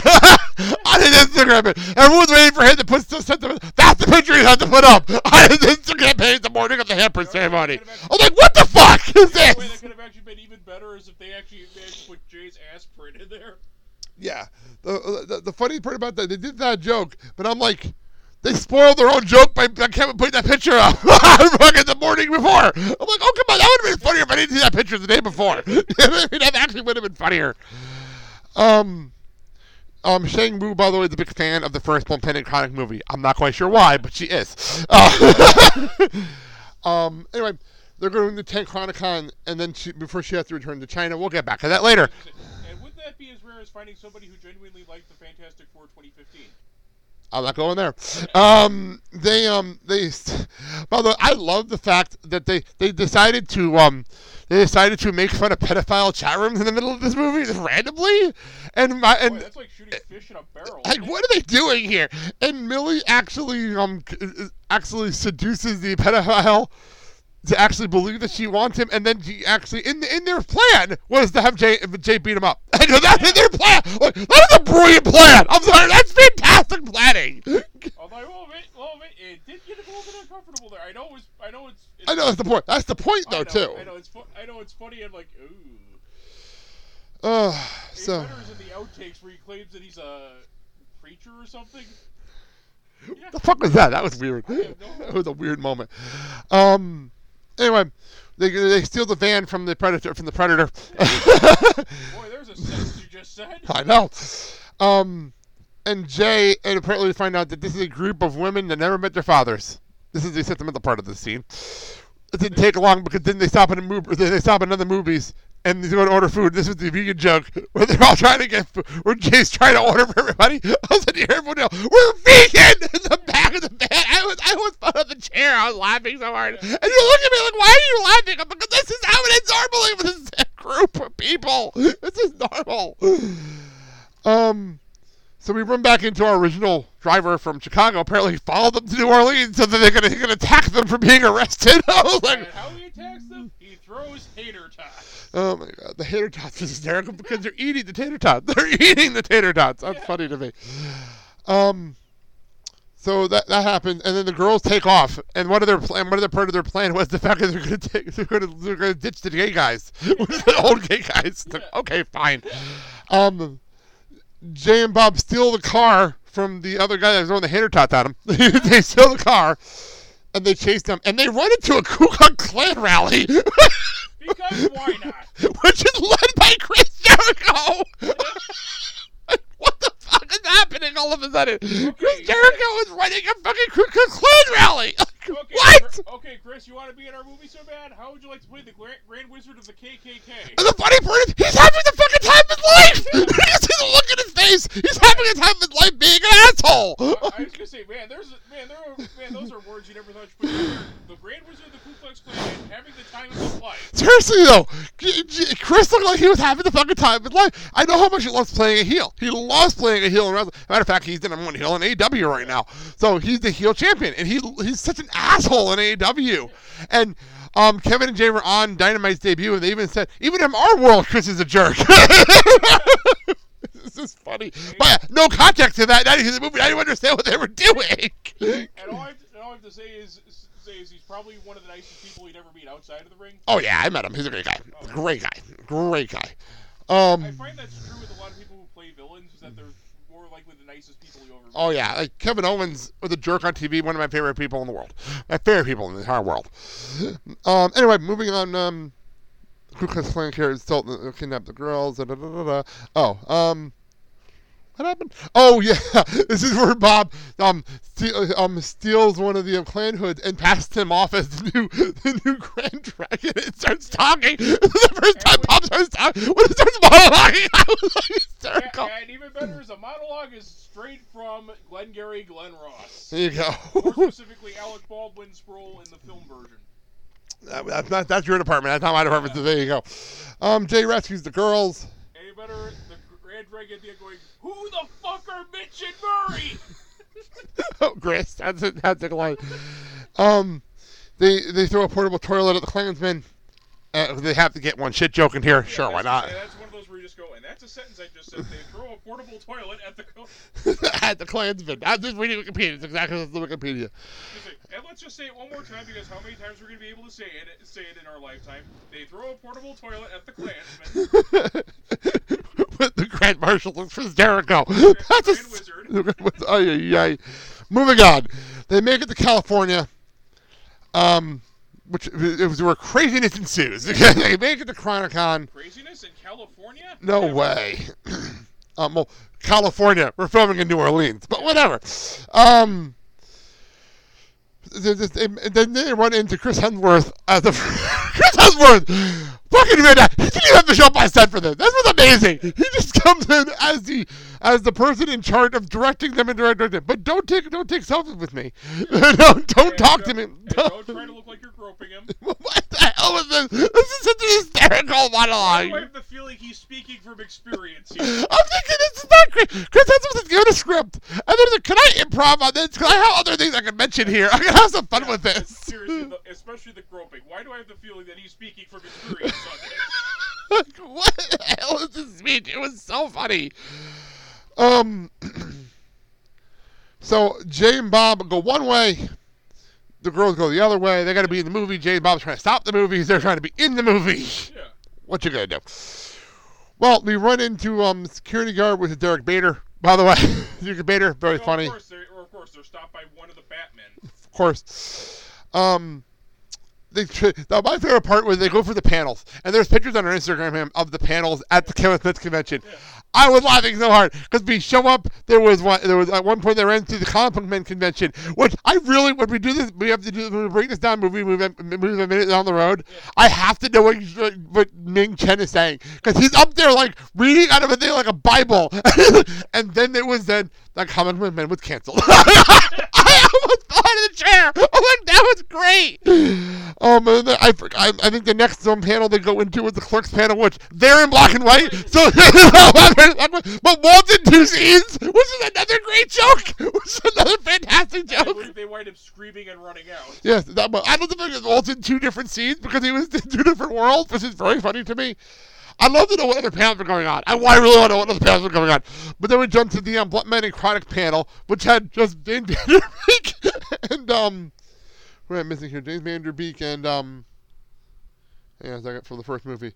on his Instagram. Everyone's waiting for him to put the, That's the picture he had to put up on his Instagram page the morning of the handprint ceremony. I'm like, what the fuck is The way that this? could have actually been even better is if they actually put Jay's ass print in there. Yeah. The, the the funny part about that, they did that joke, but I'm like, they spoiled their own joke by, Kevin putting that picture up fucking the morning before. I'm like, oh come on, that would have been funnier if I didn't see that picture the day before. That actually would have been funnier. Um. Um, Shang Wu, by the way, is a big fan of the first Planet Chronic movie. I'm not quite sure why, but she is. Uh, um, anyway, they're going to Tank Chronicon, and then she, before she has to return to China, we'll get back to that later. And would that be as rare as finding somebody who genuinely liked the Fantastic Four 2015? I'm not going there. Um, they um they, by the way, I love the fact that they they decided to um they decided to make fun of pedophile chat rooms in the middle of this movie just randomly, and my Boy, and that's like shooting fish in a barrel. like what are they doing here? And Millie actually um actually seduces the pedophile to actually believe that she wants him, and then she actually in in their plan was to have Jay Jay beat him up. I know that's in their plan. Like, that is a brilliant plan. I'm sorry, that's fantastic planning. Although I will admit, will admit, it did get a little bit uncomfortable there. I know it was, I know it's. it's I know that's the point. That's the point, I though, know, too. I know it's, fu- I know it's funny. I'm like, ooh. Uh, so Vender's in the outtakes where he claims that he's a preacher or something. Yeah. the fuck was that? That was weird. no- That was a weird moment. Um. Anyway, they they steal the van from the predator from the predator. Boy, there's a sentence you just said. I know. Um, and Jay, and apparently we find out that this is a group of women that never met their fathers. This is the sentimental part of the scene. It didn't take long because then they stop in a movie. They stop in other movies and they to order food. This was the vegan joke where they're all trying to get food. Where Jay's trying to order for everybody. I was hear everyone "We're vegan!" in the back of the van. I was, I was out of the chair. I was laughing so hard. And you look at me like, "Why are you laughing?" I'm like, "This is how it is normally with this group of people. This is normal." Um, so we run back into our original driver from Chicago. Apparently, he followed them to New Orleans so that they're gonna, gonna attack them for being arrested. I was And like, how he attacks them? He throws hater tots. Oh my god, the tater tots is hysterical because they're eating the tater tots. They're eating the tater tots. That's Yeah. funny to me. Um. So that that happened, and then the girls take off. And one of their plan, one of their part of their plan was the fact that they're gonna take, they're gonna, they're gonna ditch the gay guys, the old gay guys. Like, okay, fine. Um, Jay and Bob steal the car from the other guy that was throwing the hater tots at him. they steal the car, and they chase them, and they run into a Ku Klux Klan rally, Because why not? which is led by Chris Jericho. what the fuck is happening all of a sudden? Chris Jericho is running a fucking Ku Klux Klan rally. Okay, what? Chris- okay, Chris, you want to be in our movie so bad? How would you like to play the Grand, Wizard of the KKK? And the funny part is, he's having the fucking time of his life. you see the look in his face. He's having a time of his life being an asshole. I, I was gonna say, man, there's man, there are, man, those are words you never thought you'd put together. The Grand Wizard of the Ku Klux Klan having the time of his life. Seriously though, Chris looked like he was having the fucking time of his life. I know how much he loves playing a heel. He loves playing a heel in wrestling. Matter of fact, he's the number one heel in AEW right now. So he's the heel champion, and he he's such an asshole in AEW. And um, Kevin and Jay were on Dynamite's debut, and they even said, even in our world, Chris is a jerk. this is funny, but no context to that. Not even the movie. I didn't understand what they were doing. And all I, have to, all I have to say is, say is he's probably one of the nicest people you'd ever meet outside of the ring. oh yeah, I met him. He's a great guy. Great guy. Great guy. Um, I find that's true with a lot of people who play villains, is that they're more likely the nicest people you ever meet. Oh yeah, like Kevin Owens was a jerk on TV. One of my favorite people in the world. My favorite people in the entire world. Um. Anyway, moving on. Um. Ku Klux Klan carriers still uh, kidnapped the girls. Da, da, da, da, da. Oh. Um. What happened? Oh yeah, this is where Bob um steal, um steals one of the clan hoods and passes him off as the new the new Grand Dragon and starts talking. The first time Bob starts talking. When he starts monologuing, I was like hysterical. Yeah, and even better is a monologue is straight from Glengarry Glen Ross. There you go. More specifically, Alec Baldwin's role in the film version. That- that's not that's your department. That's not my department. So there you go. Um, Jay rescues the girls. Any better, the Grand Dragon going, Who the fuck are Mitch and Murray? oh, Chris, that's a, that's a line. Um, they they throw a portable toilet at the Klansmen. Uh, they have to get one shit joke in here. Sure, why not? And that's one of those where you just go, and that's a sentence I just said. They throw a portable toilet at the. At the Klansmen. I'm just reading Wikipedia. It's exactly the Wikipedia. and let's just say it one more time because how many times are we're going to be able to say it, say it in our lifetime? They throw a portable toilet at the Klansman. With the Grand Marshal looks hysterical. That's a Grand Wizard. Ay, ay, ay. Moving on. They make it to California. Um, which it was where craziness ensues. they make it to Chronicon. Craziness in California? No Never. way. Um, well, California. We're filming in New Orleans, but whatever. Um, th- th- th- then they run into Chris Hemsworth as the Chris Hemsworth. Fucking man, he didn't even have to show up on set for this. This was amazing. He just comes in as the as the person in charge of directing them and directing. Them. But don't take don't take selfies with me. don't don't And talk to me. don't- don't try to look like you're groping him. what the hell is this? This is such an hysterical Why monologue. do I have the feeling he's speaking from experience here. I'm thinking this is not great. Chris Hemsworth is given a script, and then "Can I improv on this? Can I have other things I can mention here? I can have some fun with this." Seriously, the, especially the groping. Why do I have the feeling that he's speaking from experience on this? What the hell is this speech? It was so funny. Um. so Jay and Bob go one way. The girls go the other way. They got to be in the movie. Jay and Bob's trying to stop the movies. They're trying to be in the movie. Yeah. What you gonna do? Well, we run into um security guard with Diedrich Bader. By the way, Diedrich Bader, very So, funny. Of course, they're, or of course, they're stopped by one of the Batmen. of course. Um, they now my favorite part was they go for the panels, and there's pictures on our Instagram of the panels at the Kevin Smith convention. I was laughing so hard because we show up. There was one. There was at one point they ran to the Comic Men convention, which I really when we do this, we have to do when we break this down. Movie, move, move a minute down the road. I have to know what, what Ming Chen is saying because he's up there like reading out of a thing like a Bible, and then it was then the Comic Men was canceled. I almost fell out of the chair. I'm that was great. Um, and then I, I, I think the next um, panel they go into is the clerks panel, which they're in black and white. So, but Walton two scenes, which is another great joke, which is another fantastic joke. they wind up screaming and running out. Yes, that one. I don't think it was in two different scenes because he was in two different worlds, which is very funny to me. I'd love to know what other panels were going on. I, I really want to know what other panels were going on. But then we jumped to the um, and Chronic panel, which had just James Vanderbeek and um, what am I missing here? James Van Der Beek and um, hang on a second for the first movie.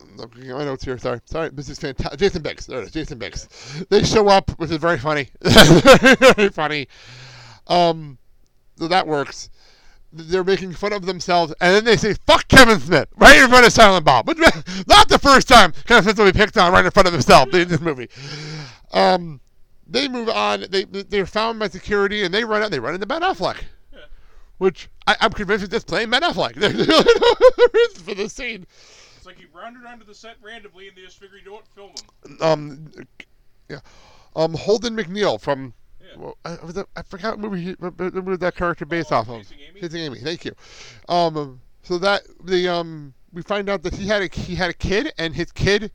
I'm looking at my notes here. Sorry, sorry. This is fantastic. Jason Biggs. There it is. Jason Biggs. They show up, which is very funny. very funny. Um, so that works. They're making fun of themselves, and then they say "fuck Kevin Smith" right in front of Silent Bob. Which, not the first time Kevin Smith will be picked on right in front of himself in this movie. Um, they move on. They they're found by security, and they run out. They run into Ben Affleck, Yeah. which I, I'm convinced is just playing Ben Affleck. There's no reason for the scene. It's like he rounded onto the set randomly, and they just figured, you know what, film him. um, yeah, um, Holden McNeil from. Well, I, was that, I forgot what movie, he- what what movie that character based Oh, off of. Chasing Amy? Thank you. Um, so that the um, we find out that he had a he had a kid, and his kid.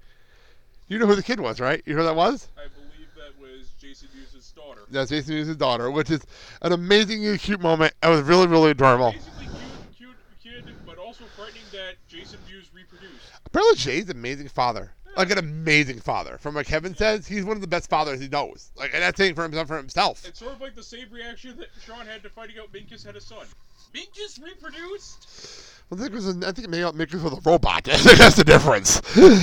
You know who the kid was, right? You know who that was? I believe that was Jason Mewes' daughter. That's Jason daughter, which is an amazingly cute moment. It was really, really adorable. Basically cute, cute kid, but also frightening that Jason Mewes reproduced. Apparently, Jay's an amazing father. Like an amazing father. From what Kevin says, he's one of the best fathers he knows. Like, and that's saying for himself. For himself. It's sort of like the same reaction that Sean had to finding out Minkus had a son. Minkus reproduced? Well, I think it was. A, I think it may not make it a robot. I think that's the difference. At.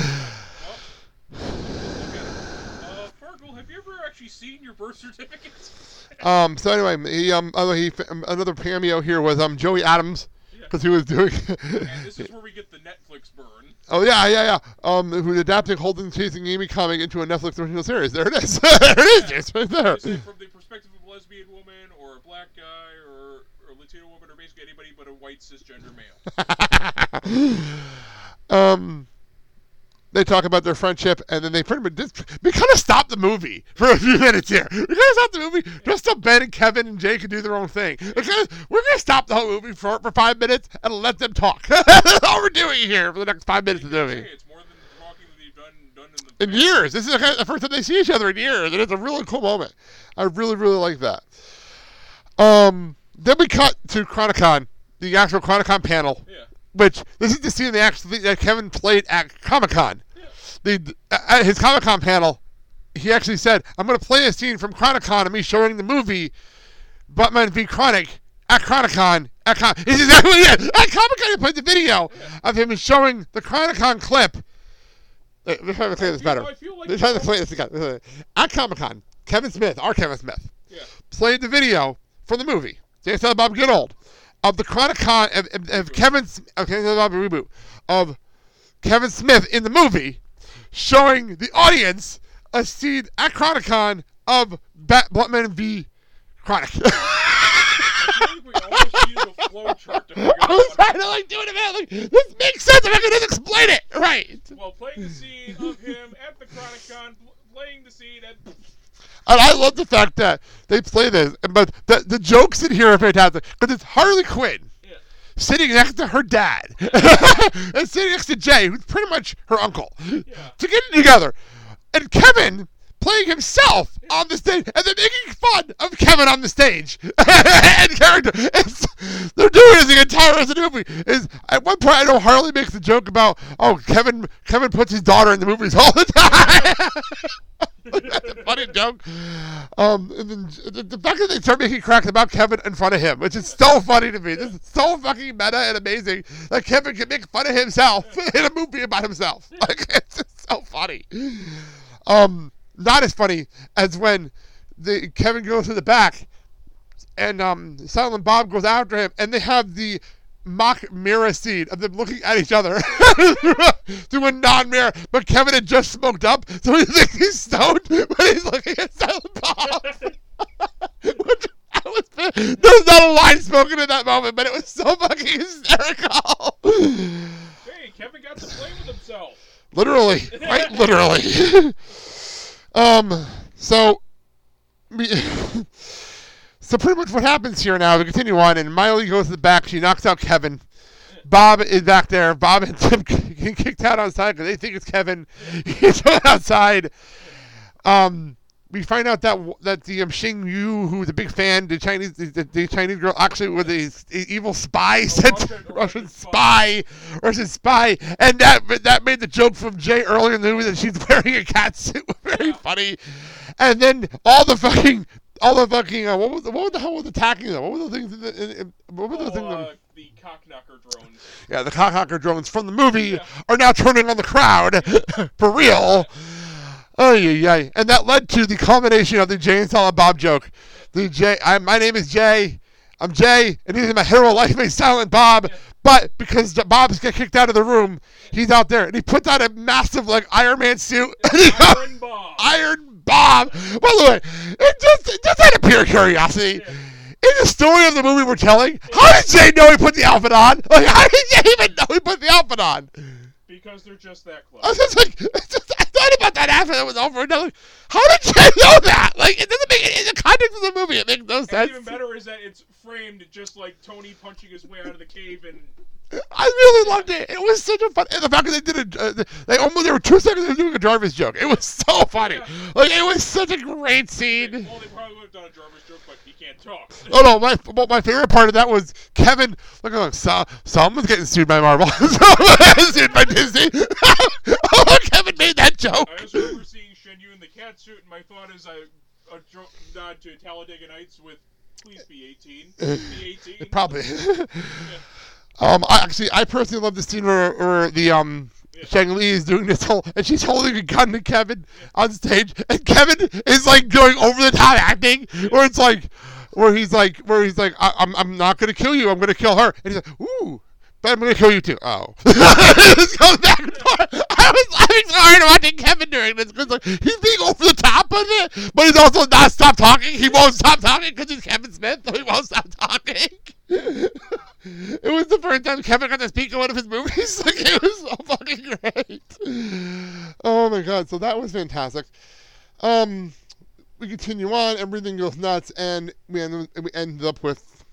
Uh, have you ever actually seen your birth certificates? um. So anyway, he um. He um, another cameo here was um Joey Adams because he was doing. And this is where we get the Netflix burn. Oh yeah, yeah, yeah. Um, who's adapting Holden Chasing Amy comic into a Netflix original series? There it is. there it is. It's right there. Is it from the perspective of a lesbian woman, or a black guy, or, or a Latino woman, or basically anybody but a white cisgender male? they talk about their friendship, and then they pretty much just we kind of stop the movie for a few minutes here. We kind of stop the movie just so Ben and Kevin and Jay can do their own thing. Because we're gonna stop the whole movie for for five minutes and let them talk. That's all we're doing here for the next five minutes of the movie. it's more than talking that they've done, done in the In years, this is the the first time they see each other in years, and it's a really cool moment. I really, really like that. Um, then we cut to Chronicon, the actual Chronicon panel Yeah. Which this is the scene they actually that Kevin played at Comic Con. The uh, at his Comic Con panel, he actually said, "I'm going to play a scene from Chronicon of me showing the movie Batman v Chronic at Chronicon." At Con- He's exactly what he did. At Comic Con, he played the video of him showing the Chronicon clip. Uh, Wait, Let's try to play this better. Like Let's try to play this again. At Comic Con, Kevin Smith, our Kevin Smith, Yeah. played the video for the movie. Jay Silent Bob Get Old of the Chronicon of, of, of Kevin's okay, reboot of Kevin Smith in the movie showing the audience a scene at Chronicon of Bat- Bluntman v. Chronic. I think we almost needed a flow chart to figure was trying to like do it a minute. Like this makes sense if I can just explain it right. Well, playing the scene of him at the Chronicon, pl- playing the scene at. And I love the fact that they play this, but the the jokes in here are fantastic because it's Harley Quinn Yeah. sitting next to her dad and sitting next to Jay, who's pretty much her uncle, to get it together, and Kevin playing himself on the stage, and they're making fun of Kevin on the stage and character. It's, they're doing this the entire rest of the movie. Is at one point I know Harley makes a joke about oh Kevin Kevin puts his daughter in the movies all the time. That's a funny joke. Um, and then the, the fact that they start making cracks about Kevin in front of him, which is so funny to me. This is so fucking meta and amazing that Kevin can make fun of himself in a movie about himself. Like it's just so funny. Um, not as funny as when the Kevin goes to the back and um, Silent Bob goes after him, and they have the mock mirror scene of them looking at each other through a non-mirror. But Kevin had just smoked up, so he thinks he's stoned, but he's looking at Silent Bob. Which I was, there's not a line spoken in that moment, but it was so fucking hysterical. Hey, Kevin got to play with himself. literally, right? Literally. um. So, we, so pretty much what happens here now? We continue on, and Miley goes to the back. She knocks out Kevin. Bob is back there. Bob and Tim get kicked out outside because they think it's Kevin. He's outside. Um, we find out that that the um, Xing Yu, who was a big fan, the Chinese the, the Chinese girl, actually was a, a evil spy, sent Russian- Russian, Russian spy, Russian spy, and that that made the joke from Jay earlier in the movie that she's wearing a cat suit very funny, and then all the fucking all the fucking uh, what was the, what the hell was attacking them? What were the things? In the, in, in, what were the Oh, things? uh, the cockknocker drones. Yeah, the cockknocker drones from the movie Yeah. are now turning on the crowd for real. Oh yeah, yeah, and that led to the culmination of the Jay and Silent Bob joke. The Jay, I, my name is Jay. I'm Jay, and he's my hero life, my Silent Bob. But because the Bob's get kicked out of the room, he's out there, and he puts on a massive like Iron Man suit. and he goes, Iron Bob. Iron Bob. By the way, it just, just out of pure curiosity, in the story of the movie we're telling, how did Jay know he put the outfit on? Like, how did Jay even know he put the outfit on? Because they're just that close. I was just like, just, I thought about that after it was over, and I was like, how did Jay know that? Like, it doesn't make in the context of the movie, it makes no And sense. even better is that it's framed just like Tony punching his way out of the cave and I really loved it. It was such a fun. And the fact that they did a, uh, they almost there were two seconds of doing a Jarvis joke. It was so funny. Like it was such a great scene. well, they probably would have done a Jarvis joke, but he can't talk. Oh no, my well, my favorite part of that was Kevin. Look, look, so, someone's getting sued by Marvel. Someone's getting sued by Disney. oh, Kevin made that joke. I also remember seeing Shen Yu in the cat suit, and my thought is I a nod to Talladega Nights with "Please be 18." Please be 18. Probably. um, I, actually, I personally love the scene where, where the um. Shang Li is doing this whole, and she's holding a gun to Kevin on stage, and Kevin is like going over the top acting, where it's like, where he's like, where he's like, I, I'm, I'm not gonna kill you, I'm gonna kill her, and he's like, ooh, but I'm gonna kill you too. Oh, just goes back and forth. I was laughing so hard watching Kevin during this because like he's being over the top of it, but he's also not stop talking. He won't stop talking because he's Kevin Smith, so he won't stop talking. it was the first time Kevin got to speak in one of his movies. Like it was so fucking great. Oh my god! So that was fantastic. Um, we continue on. Everything goes nuts, and we end, we end up with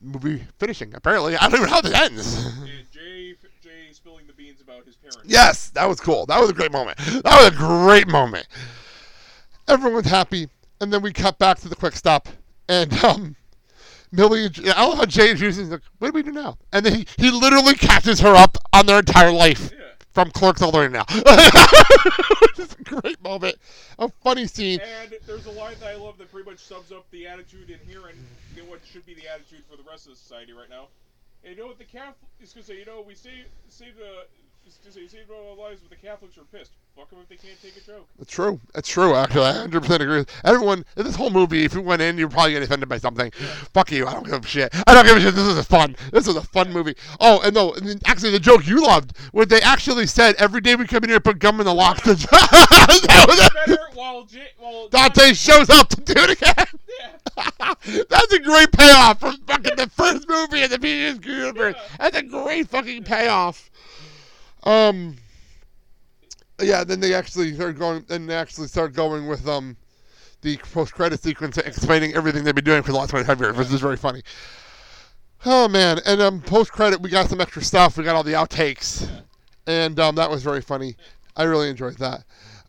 movie finishing. Apparently, I don't even know how this ends. Jay, Jay spilling the beans about his parents. Yes, that was cool. That was a great moment. That was a great moment. Everyone's happy, and then we cut back to the quick stop, and um, Millie, I love how Jay introduces like, "What do we do now?" And then he, he literally catches her up on their entire life Yeah. from Clerks all the way now. Just a great moment, a funny scene. And there's a line that I love that pretty much sums up the attitude in here and know, what should be the attitude for the rest of society right now. And you know what the Catholic is going to say? You know, we save save the to say saved our lives, but the Catholics are pissed. Fuck them if they can't take a joke. It's true. It's true, actually. I 100% agree. with Everyone, in this whole movie, if you went in, you're probably get offended by something. Fuck you. I don't give a shit. I don't give a shit. This is a fun. This is a fun movie. Oh, and no, and actually, the joke you loved, where they actually said, every day we come in here, and put gum in the locks. That was. Better while J- while Dante shows up to do it again. Yeah. That's a great payoff from fucking the first movie in the PBS universe. That's a great fucking payoff. Um, yeah. Then they actually started going, and they actually started going with um, the post-credit sequence explaining everything they've been doing for the last 25 years, which is very funny. Oh man! And um, post-credit, we got some extra stuff. We got all the outtakes, and um, that was very funny. I really enjoyed that.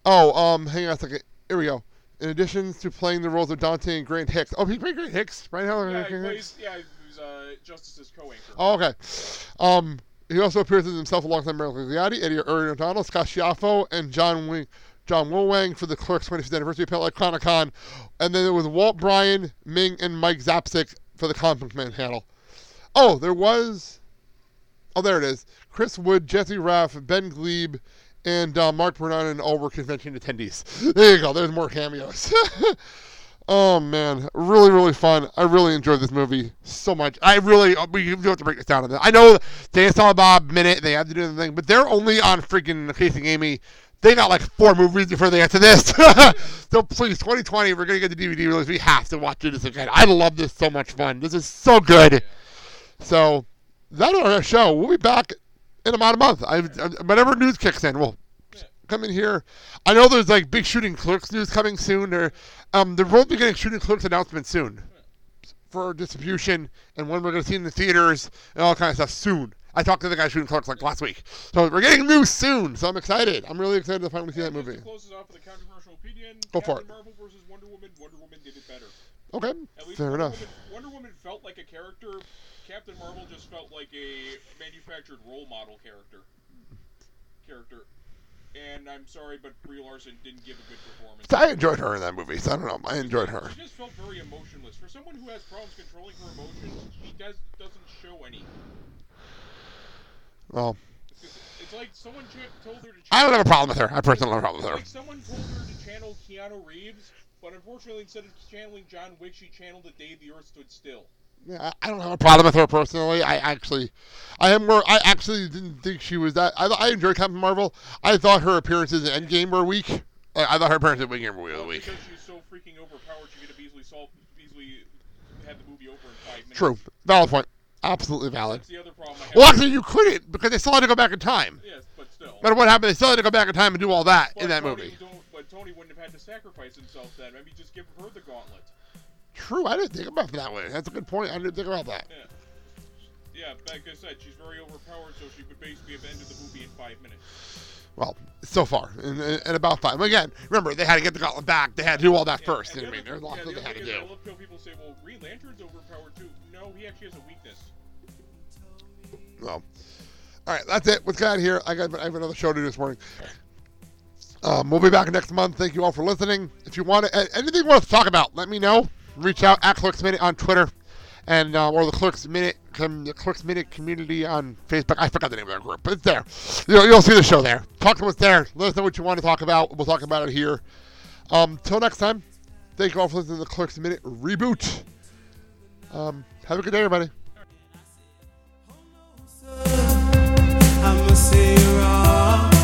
Oh, um, hang on a second. Here we go. In addition to playing the roles of Dante and Grant Hicks. Oh, he played Grant Hicks, right? How Yeah, he plays, yeah, he was uh, Justice's co-anchor. Oh, okay. Um, he also appears as himself alongside Meryl Ghigliotti, Eddie Erin O'Donnell, Scott Schiaffo, and John Wing, John Wang for the Clerks 25th anniversary appeal at Chronicon. And then there was Walt Bryan, Ming, and Mike Zapcic for the Comic Man panel. Oh, there was. Oh, there it is. Chris Wood, Jesse Raff, Ben Gleib, and uh, Marc Bernardin all were convention attendees. There you go. There's more cameos. oh man, really, really fun. I really enjoyed this movie so much. I really, uh, we have to break this down. I know they saw Bob minute, they had to do the thing, but they're only on freaking Chasing Amy. They got like four movies before they get to this. so please, 2020, we're gonna get the DVD release. We have to watch this again. I love this so much fun. This is so good. So that's our show. We'll be back in about a month. I, I, whenever news kicks in, we'll come in here. I know there's like big shooting clerks news coming soon. Or um, they're both be getting shooting clerks announcement soon for distribution and when we're going to see in the theaters and all kind of stuff soon. I talked to the guy shooting clerks like last week, so we're getting news soon. So I'm excited. I'm really excited to finally see that movie. to close us off with a controversial opinion. Go for it. Marvel versus Wonder Woman. Wonder Woman did it better. Okay, At least fair Wonder enough. Woman, Wonder Woman felt like a character. Captain Marvel just felt like a manufactured role model character. Character. And I'm sorry, but Brie Larson didn't give a good performance. I enjoyed her in that movie. So I don't know. I enjoyed her. She just felt very emotionless. For someone who has problems controlling her emotions, she does doesn't show any. Well, It's, like someone ch- told her to. I don't have a problem with her. I personally don't have a problem It's with like someone told her to channel Keanu Reeves, but unfortunately, instead of channeling John Wick, she channeled the day the Earth stood still. I I don't have a problem with her personally. I actually, I am more. I actually didn't think she was that. I, I enjoyed Captain Marvel. I thought her appearances in Endgame were weak. Like, I thought her appearances in Endgame were Well, weak. Because she's so freaking overpowered, she could have easily solved, easily had the movie over in five minutes. True, valid point. Absolutely valid. That's the other problem I. Well, actually, you couldn't because they still had to go back in time. yes, but still. No matter what happened, they still had to go back in time and do all that But in that Tony movie. But Tony wouldn't have had to sacrifice himself then. Maybe just give her the gauntlet. True, I didn't think about that way. That's a good point. I didn't think about that. Yeah. Yeah, like I said, she's very overpowered, so she could basically have ended the movie in five minutes. Well, so far, and, and about five. Again, remember they had to get the gauntlet back. They had to do all that Yeah, first. and You know the what I mean, there's lots yeah, that the they had to do. I love people say, well, Green Lantern's overpowered too. No, he actually has a weakness. Well, all right, that's it. Out of here. I got I have another show to do this morning. Um, we'll be back next month. Thank you all for listening. If you want to, anything you want to talk about, let me know. Reach out at Clerks Minute on Twitter, and uh, or the Clerks Minute, com, the Clerks Minute community on Facebook. I forgot the name of that group, but it's there. You'll, you'll see the show there. Talk to us there. Let us know what you want to talk about. We'll talk about it here. Um, till next time. Thank you all for listening to the Clerks Minute reboot. Um, have a good day, everybody. Say you're